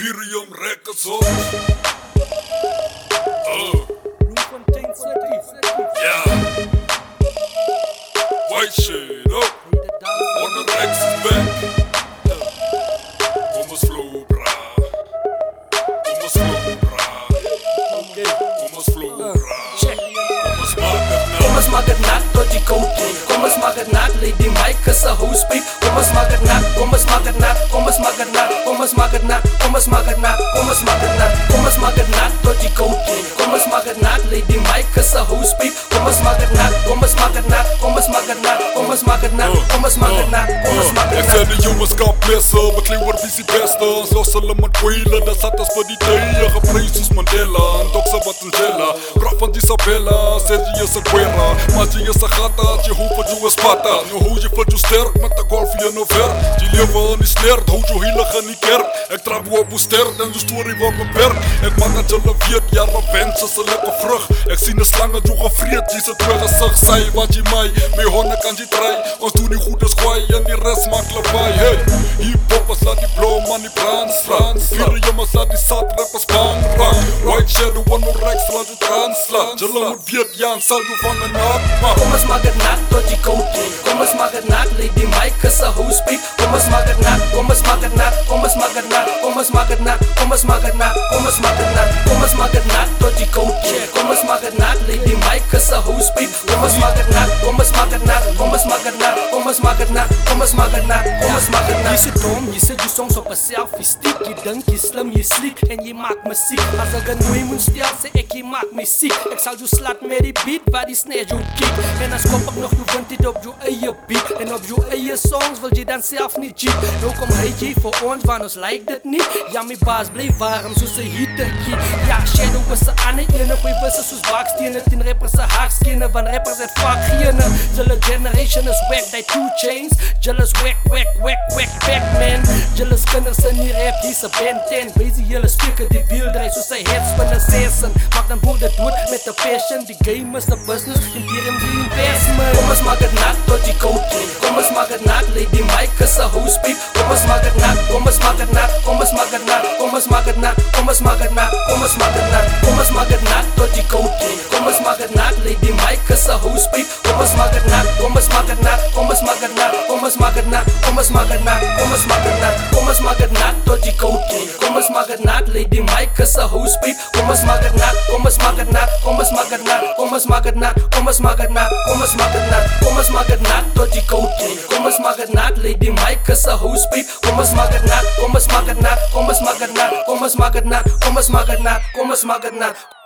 Museum Records. Uh, City. yeah. White shit up. On the Rex is back. Kom eens flow, bra. Kom eens flow, bra. Kom eens flow, bra. Kom eens maak het Kom nou. ons maak het nat tot die koud Kom maak het Mike is 'n hoespeak Kom ons maak het nat, kom ons maak het nat Kom ons maak het nat, kom ons maak het nat Ons maak het nat, kom ons maak het nat Kom ons maak het nat tot die koud Kom ons maak het nat, Lady Mike is 'n hoespeak Kom ons maak het nat, kom ons maak het nat Kom ons maak het nat, kom ons maak het Kom maak het nat, kom ons maak het nat de jongens kan messen, we kleeuwen visie beste. Los hulle met kwelen, dat zat als voor die tijden Geprezen Mandela, en doksa wat een jella Bra van die Isabella, is een guerra Maji is een gata, je hoeft je is pata Nu hoe je voelt je sterk, met de golf je no ver Je leven die snert, hoe je hielig in die kerk. Ik trap op hoe sterk, en je story wordt beperkt Ik maak dat je leviert, ja revenge is een lekker vrucht Ik zie de slangen, je gefriet, je zit weer gezicht Zij wat je mij, mee honden kan je draai Ons doen die goede squai en die rest maakt lawaai Hey, hip-hop is laat die blow, man die brand slaan Vieren jongens laat die zat rappers bang rang White shadow en no rex laat je traan slaan Jelle moet weet, ja, en zal je vangen op man Kom ons maak het nat tot die koud Kom ons maak het nat, Lady Mike is 'n hoespeak Kom ons maak het nat, kom ons maak het nat Kom ons maak het nat, ons maak het nat Kom ons maak het nat, kom ons maak het nat Kom ons maak het nat tot die koud Kom ons maak het nat, Lady Mike is 'n hoespeak Kom ons maak het nat, kom ons maak het nat Kom ons maak het nat, kom ons maak het nat Kom ons maak het nat, kom ons maak het nat Jy se dom, jy sit jou songs op 'n selfie stick Jy dink jy slim, jy sleek en jy maak musiek As ek 'n nooi moet stel, sê ek jy maak musiek Ek sal jou slat met die beat waar die snare jou kick En as kop ek nog jou vind dit op jou eie beat En op jou eie songs wil jy dan self nie cheat Nou kom hy jy vir ons, want ons like dit nie Ja, my baas bly warm soos 'n heaterkie. Ja, Shadow is 'n ander ene Goeie wisse soos bakstene Tien rappers se haakskene Van rappers het fuck gene Julle generation is wack, die two chains. Is wack, wack, wack, wack, back man. Is kinders in die rap, hier's 'n Ben 10 Weesie julle stukke die wiel draai soos sy headspin assassin. Maak dan woorde dood met 'n passion Die game is 'n business, imperium die investment Kom ons maak het nat tot die koud Kom ons maak het nat, Lady Mike is 'n hoespeak Kom ons maak het nat, kom ons maak het nat Kom het ons maak het nat Kom ons maak het nat, kom ons maak het nat Kom ons maak het nat tot die koud Kom ons maak het nat, Lady Mike is 'n hoespeak Kom ons maak het nat, kom ons maak het nat Kom ons maak het nat, kom ons maak het nat Kom ons maak het nat, kom ons maak het nat Kom ons maak het nat tot die koud Kom ons maak het nat, Lady Mike is 'n hoespeak Kom ons maak het nat, kom ons maak het nat Kom ons maak het nat, kom ons maak het nat Kom ons maak het nat, kom ons maak het nat Kom ons maak het nat tot die koud Kom ons maak het nat, Lady Mike is 'n hoespeak Kom ons maak het nat, kom ons maak het nat Kom ons maak het nat, kom ons maak